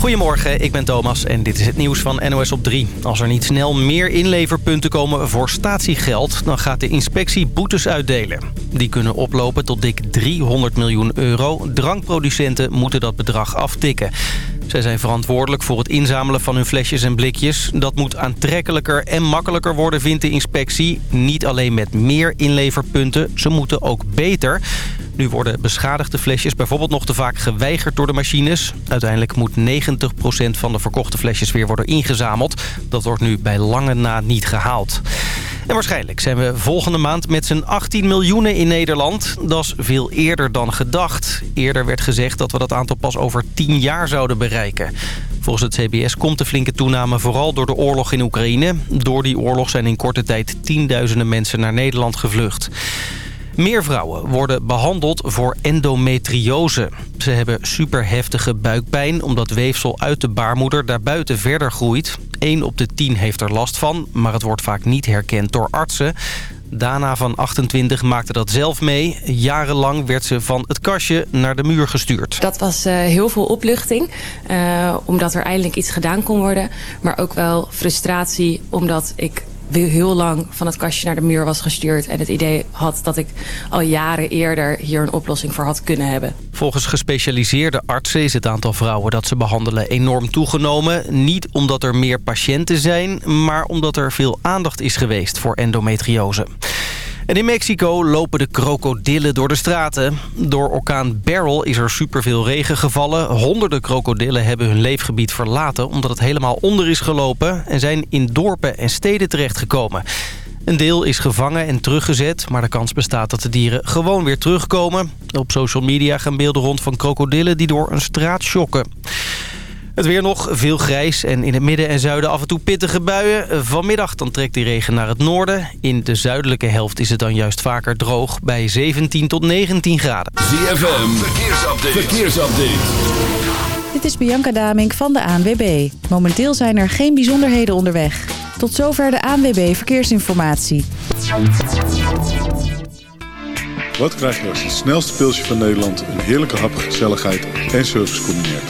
Goedemorgen, ik ben Thomas en dit is het nieuws van NOS op 3. Als er niet snel meer inleverpunten komen voor statiegeld... dan gaat de inspectie boetes uitdelen. Die kunnen oplopen tot dik 300 miljoen euro. Drankproducenten moeten dat bedrag aftikken. Zij zijn verantwoordelijk voor het inzamelen van hun flesjes en blikjes. Dat moet aantrekkelijker en makkelijker worden, vindt de inspectie. Niet alleen met meer inleverpunten, ze moeten ook beter. Nu worden beschadigde flesjes bijvoorbeeld nog te vaak geweigerd door de machines. Uiteindelijk moet 90% van de verkochte flesjes weer worden ingezameld. Dat wordt nu bij lange na niet gehaald. En waarschijnlijk zijn we volgende maand met z'n 18 miljoenen in Nederland. Dat is veel eerder dan gedacht. Eerder werd gezegd dat we dat aantal pas over 10 jaar zouden bereiken. Volgens het CBS komt de flinke toename vooral door de oorlog in Oekraïne. Door die oorlog zijn in korte tijd tienduizenden mensen naar Nederland gevlucht. Meer vrouwen worden behandeld voor endometriose. Ze hebben superheftige buikpijn omdat weefsel uit de baarmoeder daarbuiten verder groeit. 1 op de 10 heeft er last van, maar het wordt vaak niet herkend door artsen. Dana van 28 maakte dat zelf mee. Jarenlang werd ze van het kastje naar de muur gestuurd. Dat was uh, heel veel opluchting, uh, omdat er eindelijk iets gedaan kon worden. Maar ook wel frustratie, omdat ik weer heel lang van het kastje naar de muur was gestuurd... en het idee had dat ik al jaren eerder hier een oplossing voor had kunnen hebben. Volgens gespecialiseerde artsen is het aantal vrouwen dat ze behandelen enorm toegenomen. Niet omdat er meer patiënten zijn, maar omdat er veel aandacht is geweest voor endometriose. En in Mexico lopen de krokodillen door de straten. Door orkaan Beryl is er superveel regen gevallen. Honderden krokodillen hebben hun leefgebied verlaten... omdat het helemaal onder is gelopen... en zijn in dorpen en steden terechtgekomen. Een deel is gevangen en teruggezet, maar de kans bestaat dat de dieren gewoon weer terugkomen. Op social media gaan beelden rond van krokodillen die door een straat schokken. Het weer nog, veel grijs en in het midden en zuiden af en toe pittige buien. Vanmiddag dan trekt die regen naar het noorden. In de zuidelijke helft is het dan juist vaker droog bij 17 tot 19 graden. ZFM, verkeersupdate. verkeersupdate. Dit is Bianca Damink van de ANWB. Momenteel zijn er geen bijzonderheden onderweg. Tot zover de ANWB Verkeersinformatie. Wat krijg je als het snelste pilsje van Nederland... een heerlijke hap, gezelligheid en service combineert?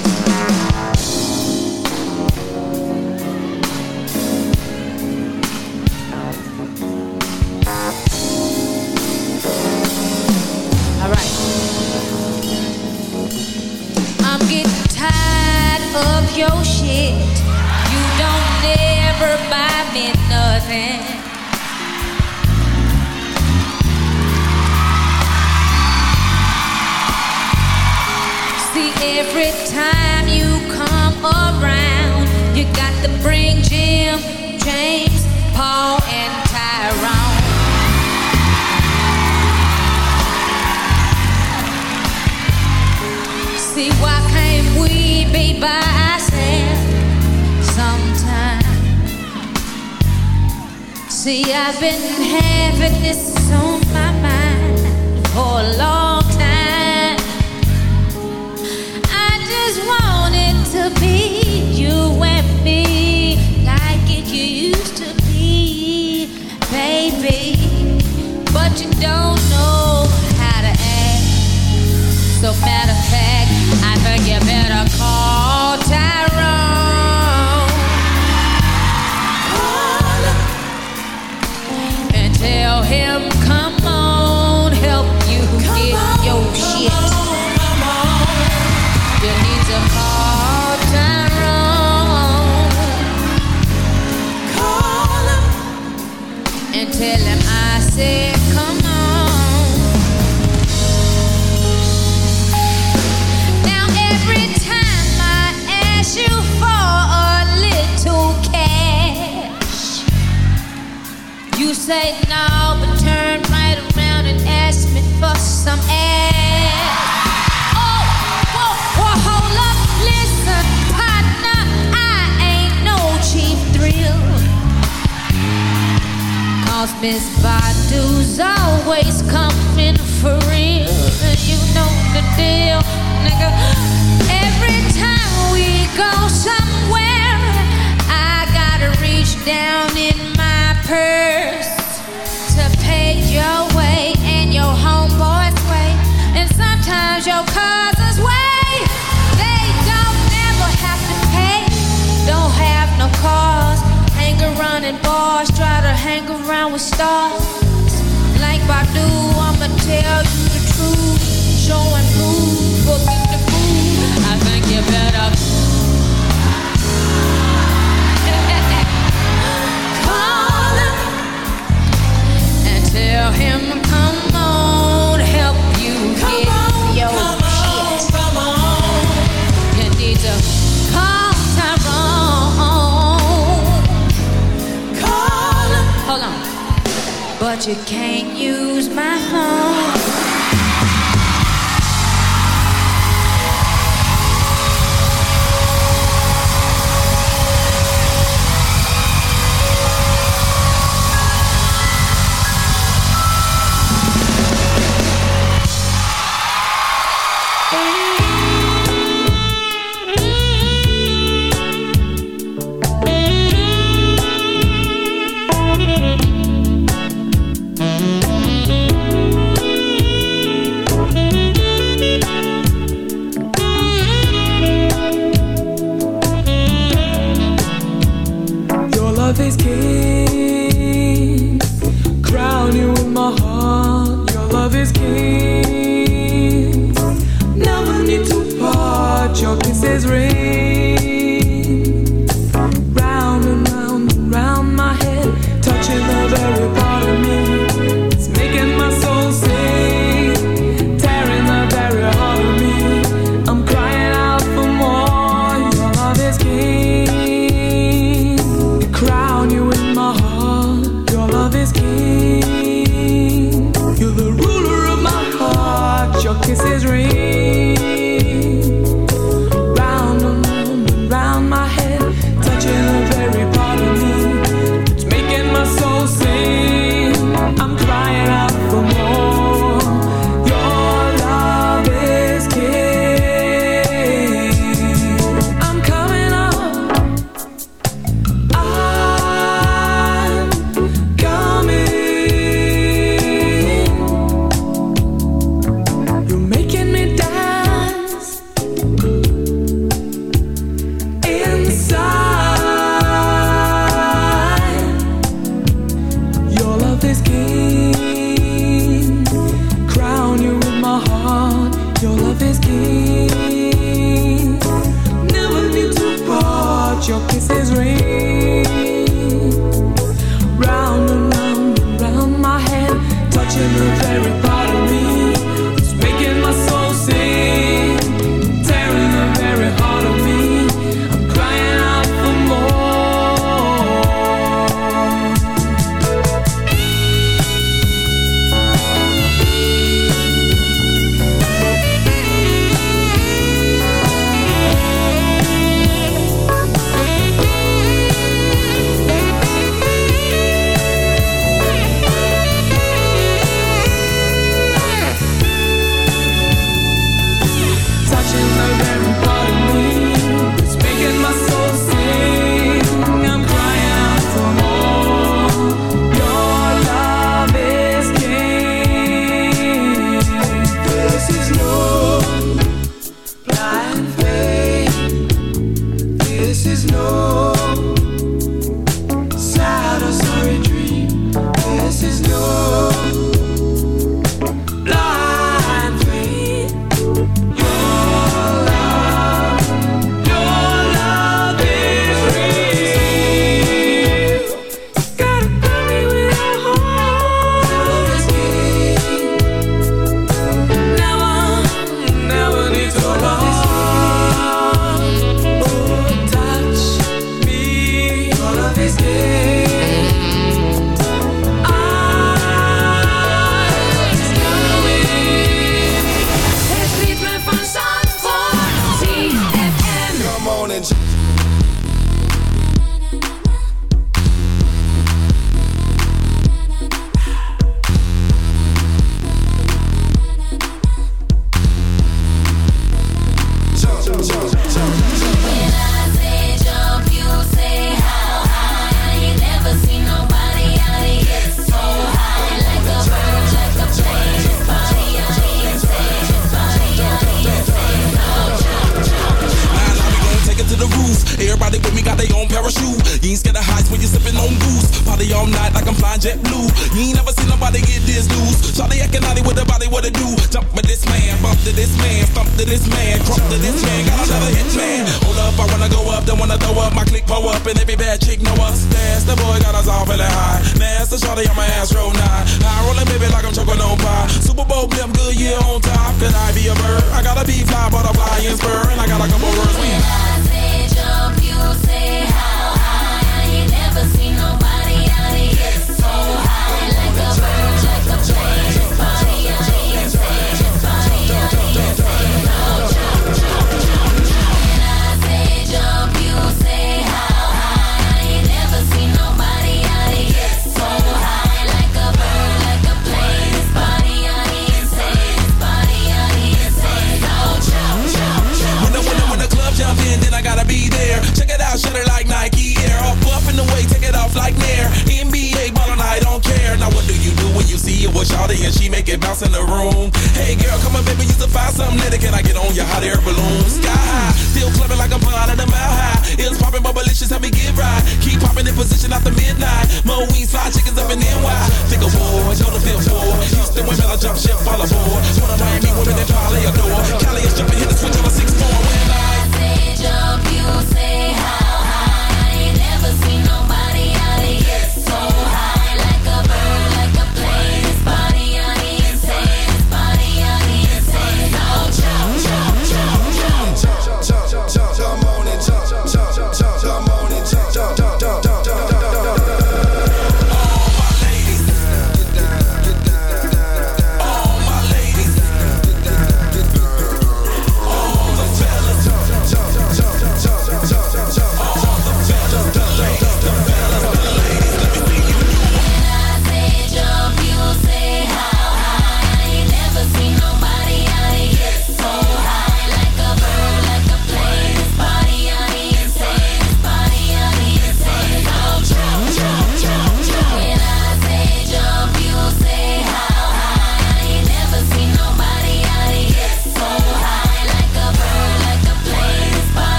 in position after midnight. Mo wings, fly chickens up in NY. Think of war, know the fifth war. Houston women, I jump ship, fall aboard. Wanna Miami women that probably adore.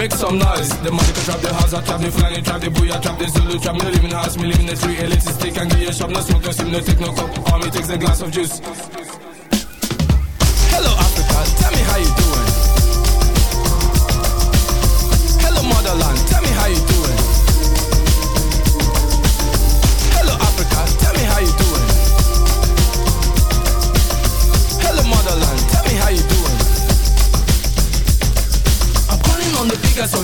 Make some noise. The money can trap the house, I trap the flying, trap the booyah, trap the Zulu, trap me live in the house, me live in the street, elitist stick and give you a shop, no smoke, no steam, no take no coke. All me takes a glass of juice.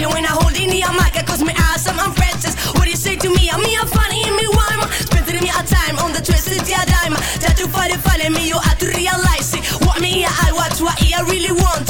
Rockin' up a fiction When I hold in the mic, cause me awesome, I'm Francis What do you say to me? I'm me, I'm funny, and me rhyme Spending me a time on the twisted yeah dime. That you find it funny, me, you have to realize it. What me, I watch, what I really want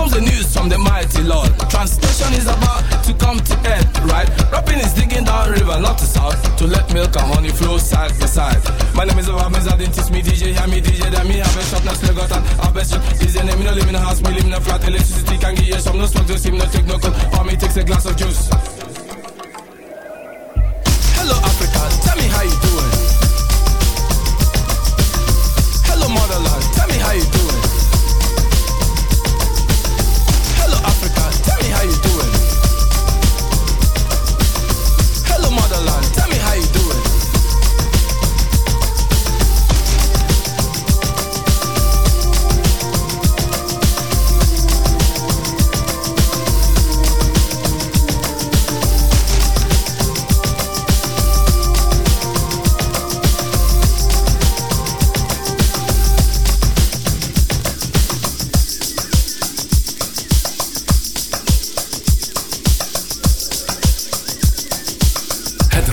Comes the news from the mighty Lord. Translation is about to come to end, right? Rapping is digging down river, not to south, to let milk and honey flow side by side. My name is Obama, I didn't teach me DJ, hear me DJ, then me have a shop, now still got an a shop. DJ name, me no live in a house, me live in a flat, electricity can give you some, no smoke, just him, no take no cold, for me takes a glass of juice.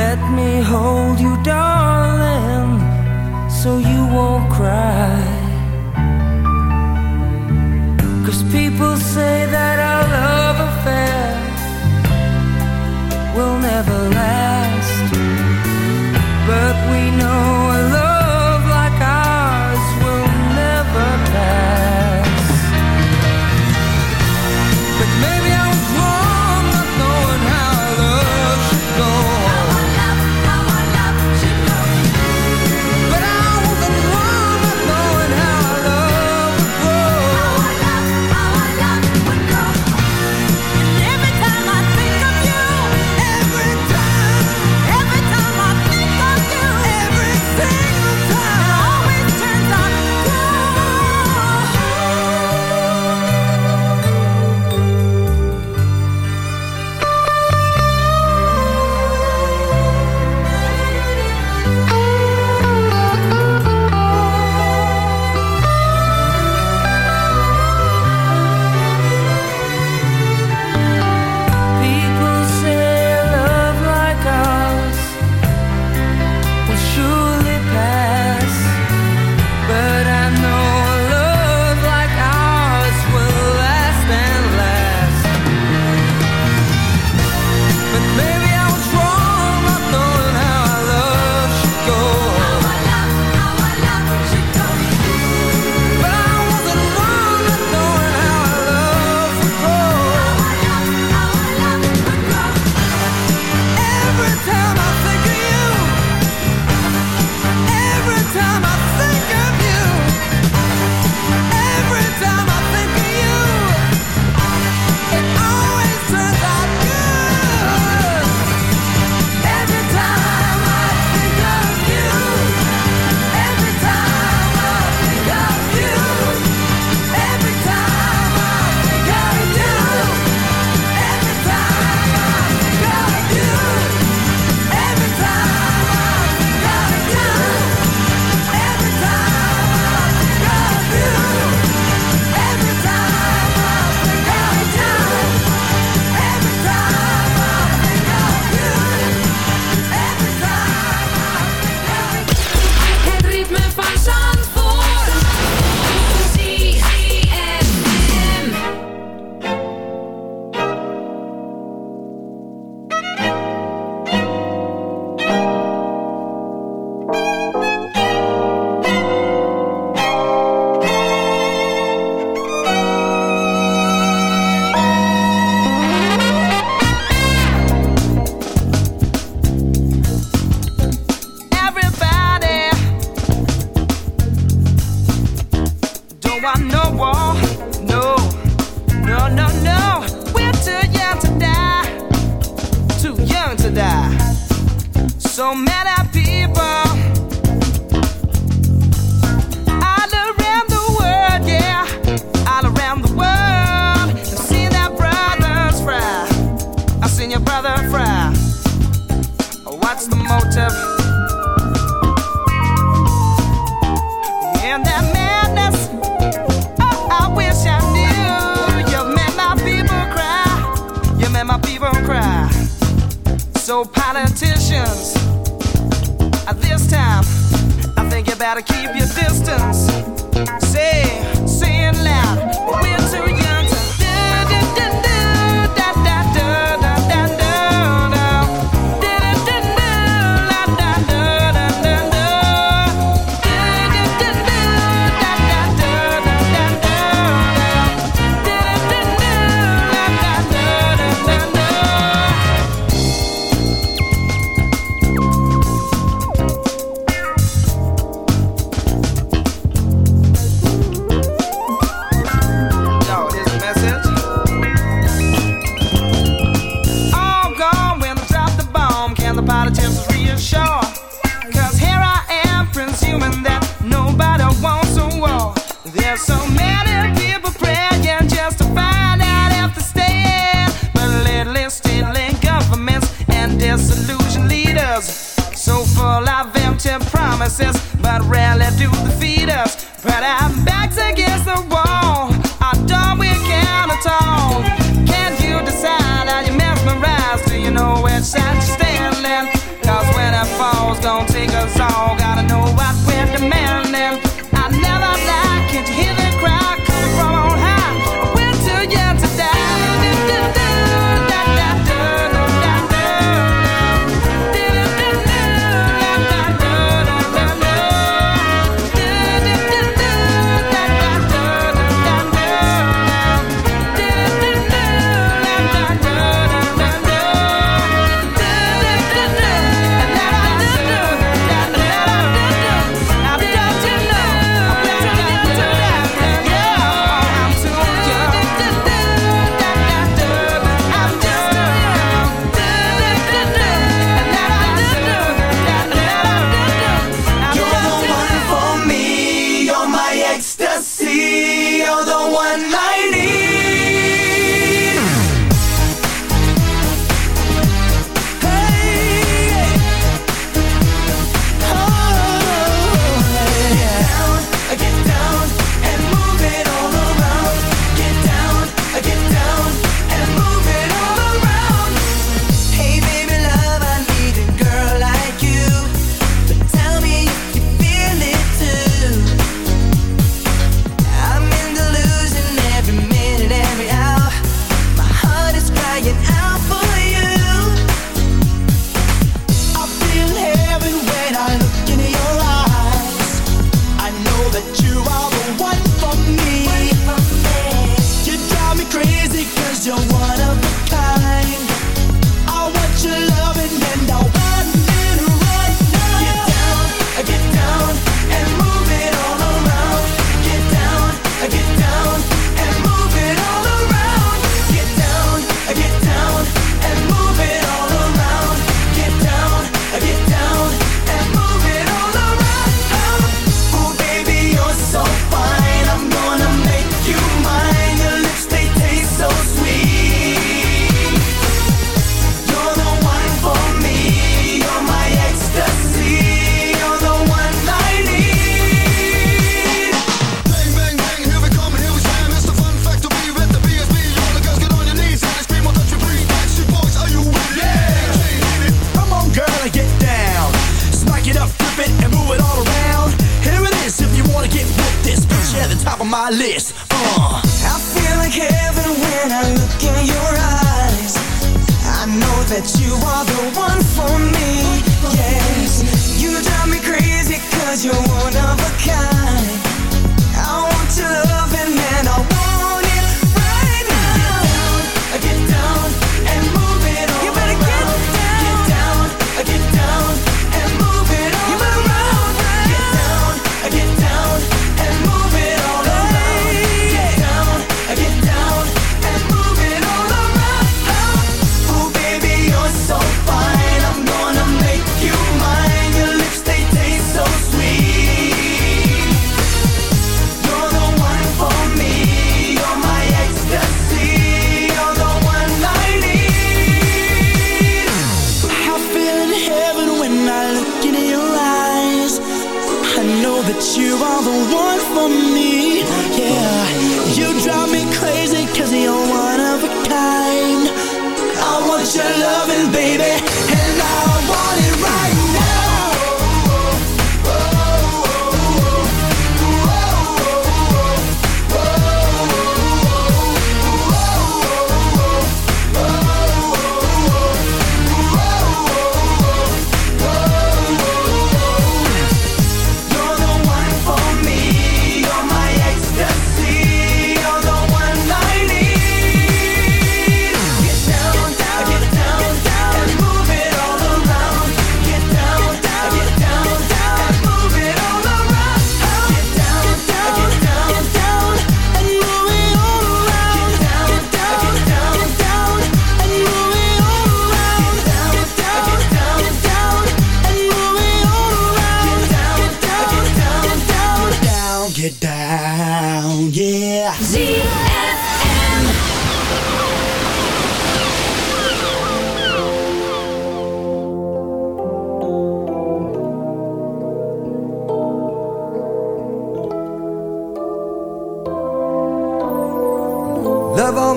Let me hold.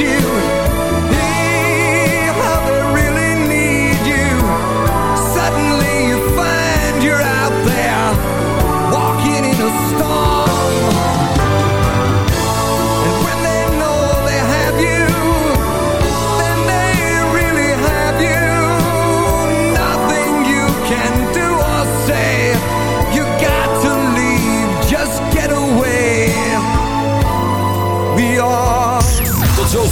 You.